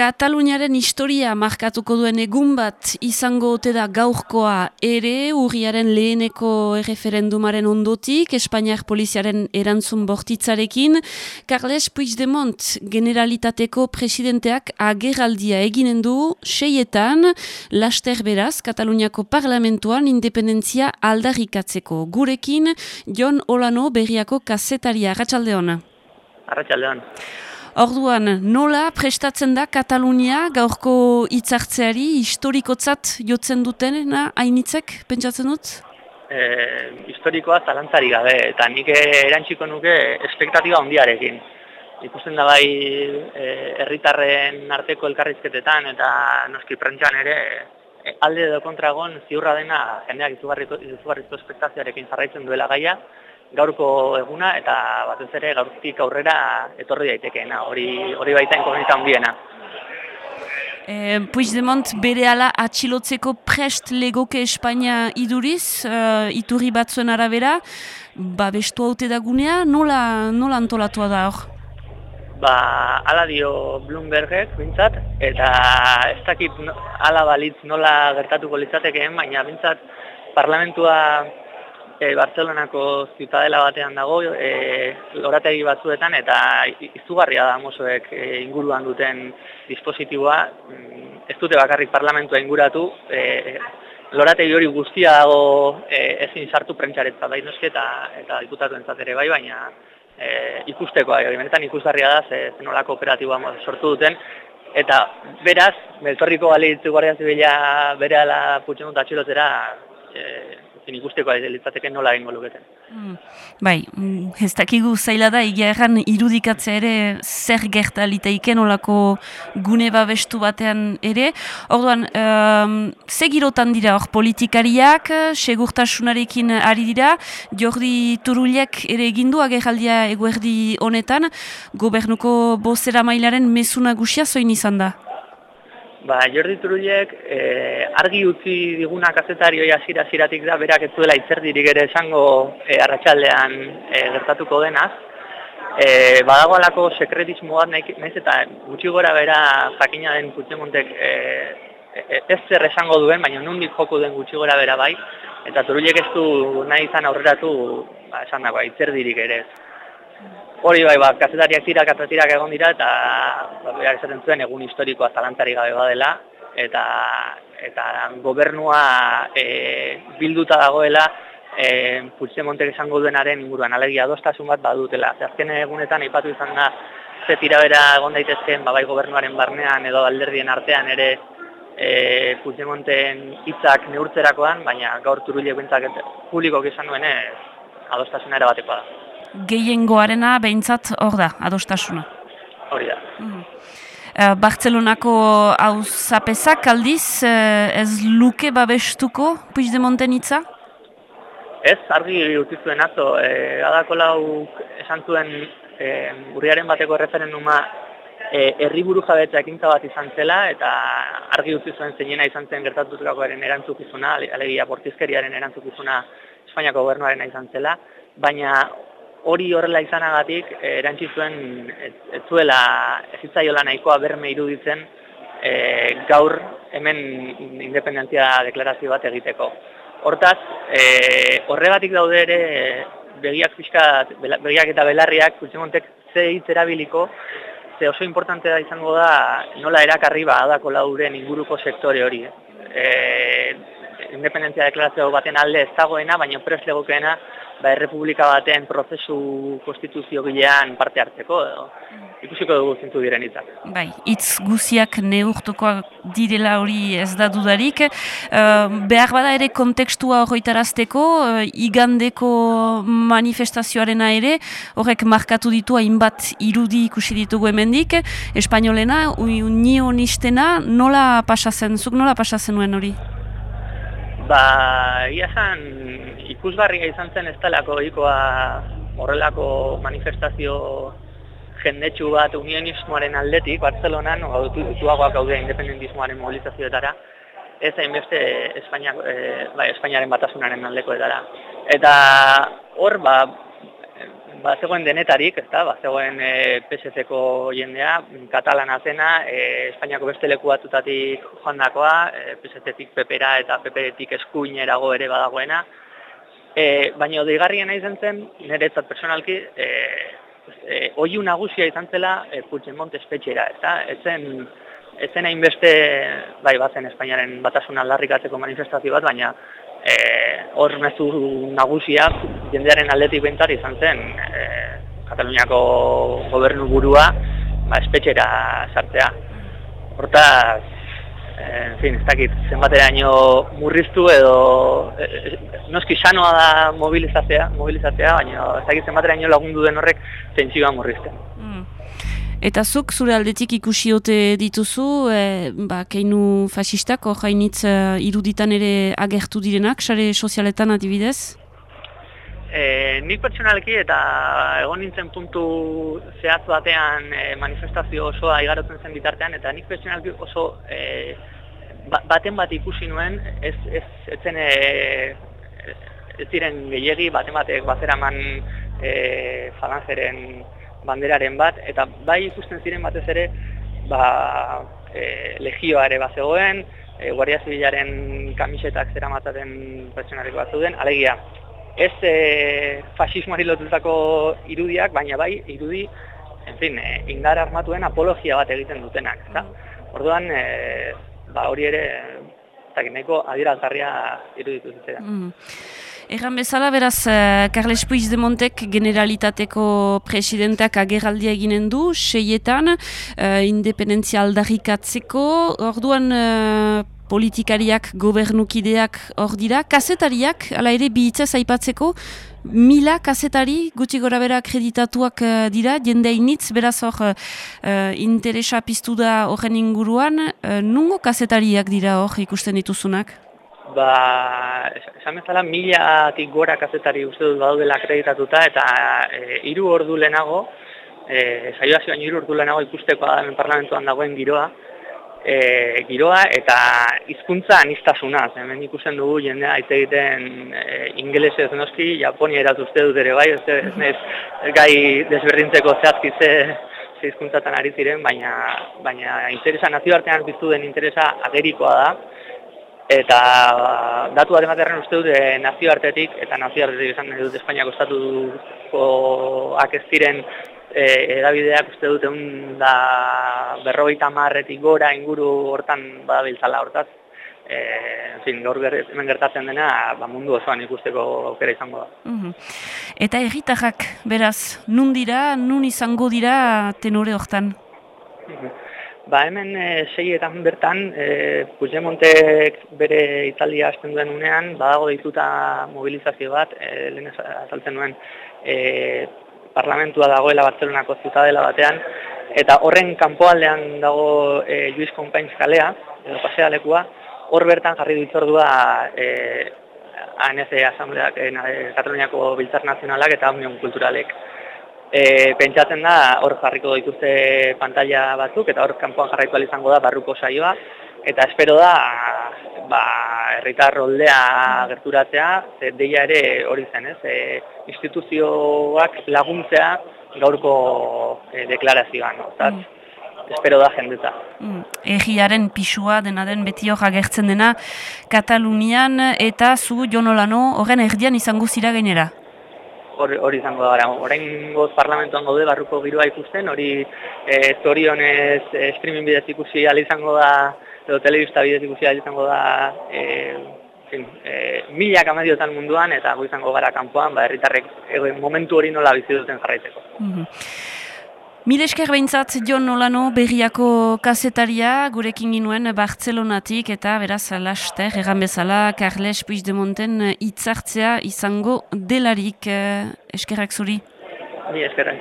Kataluniaren historia markatuko duen egun bat izango ote da gaurkoa ere urriaren leheneko erreferendumaren ondotik, Espainiak poliziaren erantzun bortitzarekin, Carles Puigdemont generalitateko presidenteak agerraldia eginen du seietan, laster beraz, Kataluniako parlamentuan independentzia aldarrikatzeko. Gurekin, Jon Olano berriako kasetaria. Arratxaldeon. Arratxaldeon. Orduan, nola prestatzen da Katalunia gaurko hitzartzeari historikotzat jotzen dutena hainitzek, pentsatzen dut? E, historikoa zalantzari gabe, eta nik erantziko nuke espektatiba handiarekin. Ikusten da bai e, herritarren arteko elkarrizketetan eta noski prentxan ere e, alde edo kontragon ziurra dena jendeak izugarriko espektazioarekin jarraitzen duela gaia, gaurko eguna eta batez ere gaurtik aurrera etorri daitekeena, hori hori baita inkognita handiena. Eh, Puigdemont bere ala atxilotzeko prest legoke Espainia iduriz, uh, iturri batzuen arabera, ba bestu haute dagunea, nola, nola antolatua da hor? Ba, ala dio Bloombergek, bintzat, eta ez dakit ala balitz nola gertatuko litzatekeen, baina bintzat parlamentua e, Barcelonako ziutadela batean dago, e, lorategi batzuetan, eta izugarria da mozoek e, inguruan duten dispositiboa. Mm, ez dute bakarrik parlamentua inguratu, e, lorategi hori guztia dago e, ezin sartu prentxaretza da inoske eta, eta diputatu ere bai, baina e, ikusteko, e, benetan ikusgarria da, ze zenolako operatiboa sortu duten, Eta beraz, beltorriko galitzu guardia zibila bere ala putxenut atxilotera, e, zin ikusteko litzateke nola egingo luketen. Mm. Bai, mm, ez dakigu zaila da, egia erran irudikatzea ere zer gerta litaiken olako gune babestu batean ere. Orduan, um, segirotan dira hor politikariak, segurtasunarekin ari dira, Jordi Turulek ere egindu agerraldia eguerdi honetan, gobernuko bozera mailaren mesuna gusia zoin izan da? Ba, Jordi Turullek e, argi utzi diguna kazetari hori asira ziratik da, berak ez duela itzerdirik ere esango e, arratsaldean e, gertatuko denaz. E, badago alako sekretismo bat nahi, eta gutxi gora bera jakina den Puigdemontek e, ez zer esango duen, baina nundik joko den gutxi gora bera bai, eta Turullek ez du nahi izan aurreratu ba, esan dagoa, itzerdirik ere ez. Hori bai, ba, kazetariak tira, kazetariak egon dira, eta ba, esaten zuen egun historikoa zalantari gabe badela, eta, eta gobernua e, bilduta dagoela, e, Pulse Montek esango duenaren inguruan, alegia adostasun bat badutela. Azken egunetan aipatu izan da, ze tira bera egon daitezken, ba, bai gobernuaren barnean edo alderdien artean ere, e, Puigdemonten hitzak neurtzerakoan, baina gaur turulek bintzak publikoak izan duen adostasuna ere batekoa da gehiengoarena behintzat hor da, adostasuna. Hori da. Mm. Bartzelonako hau zapezak aldiz, uh, ez luke babestuko Puigdemonten itza? Ez, argi utizuen atzo, e, adako lau esan zuen e, urriaren bateko referenduma e, herriburu jabetza ekintza bat izan zela, eta argi utzi zuen zeinena izan zen gertatutkakoaren erantzukizuna, alegia portizkeriaren erantzukizuna Espainiako gobernuaren izan zela, baina hori horrela izanagatik eh, erantzi zuen ez zuela ezitzaiola nahikoa berme iruditzen e, gaur hemen independentzia deklarazio bat egiteko. Hortaz, e, horregatik daude ere begiak fiskat, begiak eta belarriak kultzemontek ze hitz erabiliko, ze oso importante da izango da nola erakarri ba adako lauren inguruko sektore hori. E, independentzia deklarazio baten alde ez dagoena, baina pres legokeena ba, errepublika baten prozesu konstituzio gilean parte hartzeko, edo, ikusiko dugu zintu diren hitzak. Bai, hitz guziak neurtuko direla hori ez da dudarik. Uh, behar bada ere kontekstua horretarazteko, uh, igandeko manifestazioarena ere, horrek markatu ditu hainbat irudi ikusi ditugu hemendik, espainolena, unionistena, nola pasazen, zuk nola pasazen nuen hori? Ba, ia zan, ikusgarria izan zen ez talako ikoa horrelako manifestazio jendetsu bat unionismoaren aldetik, Barcelonan, no, dutuagoak gaude independentismoaren mobilizazioetara, ez hainbeste Espainia, e, bai, Espainiaren batasunaren aldeko edara. Eta hor, ba, ba, zegoen denetarik, ez da, ba, zegoen e, PSC-ko jendea, katalana zena, e, Espainiako beste leku batutatik joan dakoa, e, PSC-tik pepera eta peperetik eskuinerago ere badagoena, e, baina deigarrien nahi zen zen, niretzat personalki, e, e, oiu nagusia izan zela e, Puigdemont espetxera, ez da, etzen, etzen hainbeste, bai, bazen Espainiaren batasun aldarrikatzeko manifestazio bat, baina e, hor mezu nagusia jendearen aldetik bentar izan zen e, Kataluniako gobernu burua ba, espetxera sartzea. Hortaz, en fin, ez dakit, zenbateraino murriztu edo e, e, noski sanoa da mobilizatzea, mobilizatzea, baina ez dakit zenbateraino lagundu den horrek zentsioa murrizten. Mm. Eta zuk zure aldetik ikusiote dituzu, e, ba, keinu fasistak, hainitz e, iruditan ere agertu direnak, sare sozialetan adibidez? E, nik pertsonalki eta egon nintzen puntu zehatz batean e, manifestazio osoa igarotzen zen bitartean, eta nik pertsonalki oso e, baten bat ikusi nuen, ez, ez, ez zen e, ez ziren gehiagi, baten batek bazeraman e, falangeren banderaren bat, eta bai ikusten ziren batez ere, ba, e, legioa ere bat zegoen, e, Guardia Zibilaren kamisetak zera mataten pertsonareko bat zeuden, alegia, ez e, fasismoari lotutako irudiak, baina bai irudi, en fin, e, indar armatuen apologia bat egiten dutenak, eta orduan, e, ba, hori ere, eta nahiko adierazgarria iruditu zitzen. Mm. Erran bezala, beraz, uh, Carles Puigdemontek generalitateko presidentak agerraldia eginen du, seietan, uh, independentzia aldarrikatzeko, orduan uh, politikariak, gobernukideak hor dira, kasetariak, ala ere, bihitzaz aipatzeko, mila kasetari gutxi gora bera akreditatuak dira, jende hainitz, beraz hor uh, interesa piztu da horren inguruan, uh, nungo kasetariak dira hor ikusten dituzunak? ba, esan bezala milatik gora kazetari uste dut badaudela akreditatuta eta e, iru ordu lehenago, e, saioa zioan iru ordu lehenago ikusteko da parlamentuan dagoen giroa, e, giroa eta hizkuntza anistasuna, hemen ikusten dugu jendea aite egiten e, ingelesez noski, Japonia erat uste dut ere bai, ez, ez, ez gai desberdintzeko zehazki ze hizkuntzatan ari ziren, baina, baina interesa nazioartean piztu den interesa agerikoa da, Eta datu bat ematerren uste dut eh, nazioartetik, eta nazioartetik esan dut Espainiako estatukoak ez ziren e, edabideak uste dut egun da berrogeita marretik gora inguru hortan badabiltzala hortaz. E, zin, gaur hemen gertatzen dena ba, mundu osoan ikusteko aukera izango da. Mm Eta erritarrak, beraz, nun dira, nun izango dira tenore hortan? Ba hemen e, seietan bertan, e, Puigdemontek bere italdia hasten duen unean, badago dituta mobilizazio bat, e, lehen azaltzen duen e, parlamentua dagoela Bartzelonako zutadela batean, eta horren kanpoaldean dago e, Luis Compains kalea, edo pasea lekua, hor bertan jarri du itzordua e, ANC Asambleak, e, Kataluniako Biltzar Nazionalak eta Union Kulturalek e, pentsatzen da hor jarriko dituzte pantalla batzuk eta hor kanpoan jarraitu izango da barruko saioa eta espero da ba herritar roldea gerturatzea ze deia ere hori zen ez e, instituzioak laguntzea gaurko e, deklarazioan no? Mm. espero da jendeta mm. Egiaren pisua dena den beti hor agertzen dena Katalunian eta zu Jonolano horren erdian izango zira gainera hori izango da, orain goz parlamentuan gaude barruko giroa ikusten, hori e, zorionez e, streaming bidez ikusi izango da, edo telebista bidez ikusi izango da, e, fin, e, milak amadiotan munduan, eta gu izango gara kanpoan, ba, herritarrek e, momentu hori nola bizi duten jarraitzeko. Mm Mil esker behintzat John Nolano berriako kasetaria gurekin ginuen Bartzelonatik eta beraz laster egan bezala Carles Puigdemonten hitzartzea izango delarik eh, eskerrak zuri. Ni eskerrak